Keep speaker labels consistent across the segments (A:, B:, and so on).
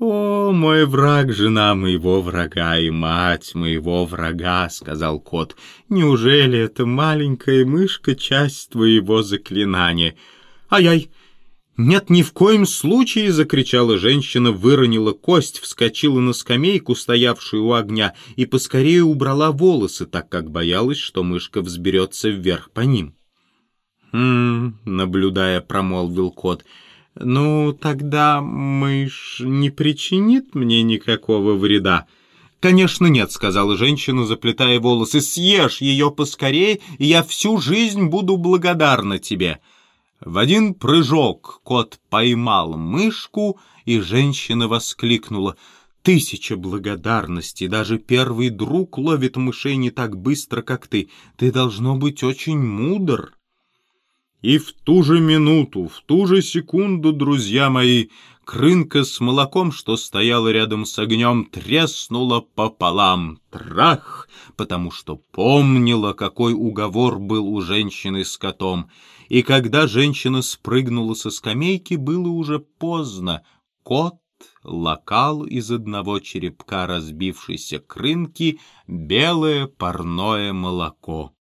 A: «О, мой враг, жена моего врага и мать моего врага», — сказал кот, — «неужели эта маленькая мышка — часть твоего заклинания?» «Ай-ай!» «Нет, ни в коем случае!» — закричала женщина, выронила кость, вскочила на скамейку, стоявшую у огня, и поскорее убрала волосы, так как боялась, что мышка взберется вверх по ним. «Хм...» — наблюдая, промолвил кот — «Ну, тогда мышь не причинит мне никакого вреда». «Конечно нет», — сказала женщина, заплетая волосы. «Съешь ее поскорее, и я всю жизнь буду благодарна тебе». В один прыжок кот поймал мышку, и женщина воскликнула. «Тысяча благодарностей! Даже первый друг ловит мышей не так быстро, как ты. Ты должно быть очень мудр». И в ту же минуту, в ту же секунду, друзья мои, крынка с молоком, что стояла рядом с огнем, треснула пополам. Трах! Потому что помнила, какой уговор был у женщины с котом. И когда женщина спрыгнула со скамейки, было уже поздно. Кот локал из одного черепка разбившейся крынки белое парное молоко.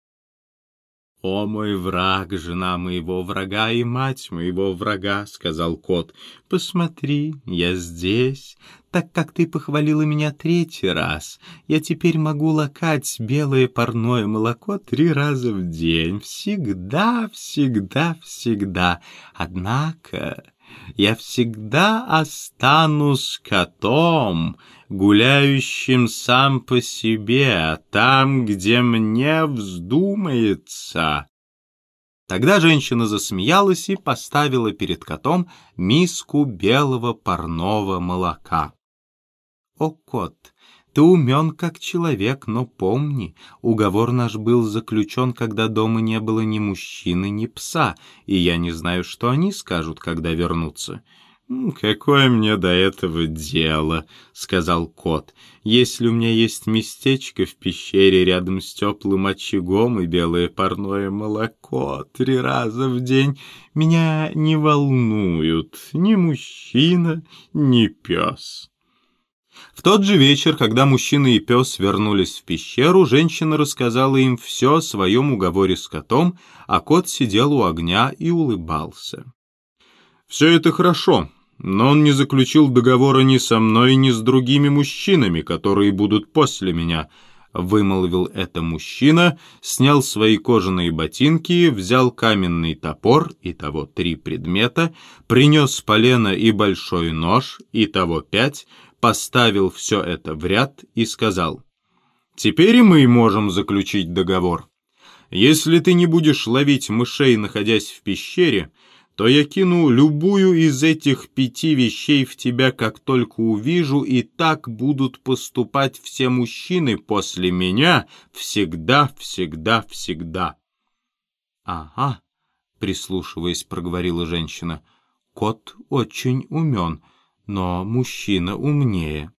A: «О, мой враг, жена моего врага и мать моего врага», — сказал кот, — «посмотри, я здесь. Так как ты похвалила меня третий раз, я теперь могу лакать белое парное молоко три раза в день. Всегда, всегда, всегда. Однако я всегда останусь котом, гуляющим сам по себе, там, где мне вздумается. Тогда женщина засмеялась и поставила перед котом миску белого парного молока. «О, кот, ты умен как человек, но помни, уговор наш был заключен, когда дома не было ни мужчины, ни пса, и я не знаю, что они скажут, когда вернутся». «Какое мне до этого дело?» — сказал кот. «Если у меня есть местечко в пещере рядом с теплым очагом и белое парное молоко три раза в день, меня не волнуют ни мужчина, ни пес». В тот же вечер, когда мужчина и пес вернулись в пещеру, женщина рассказала им все о своем уговоре с котом, а кот сидел у огня и улыбался. «Все это хорошо», но он не заключил договора ни со мной, ни с другими мужчинами, которые будут после меня», — вымолвил это мужчина, снял свои кожаные ботинки, взял каменный топор, и того три предмета, принес полено и большой нож, и того пять, поставил все это в ряд и сказал, «Теперь и мы можем заключить договор. Если ты не будешь ловить мышей, находясь в пещере, — то я кину любую из этих пяти вещей в тебя, как только увижу, и так будут поступать все мужчины после меня всегда, всегда, всегда. — Ага, — прислушиваясь, проговорила женщина, — кот очень умен, но мужчина умнее.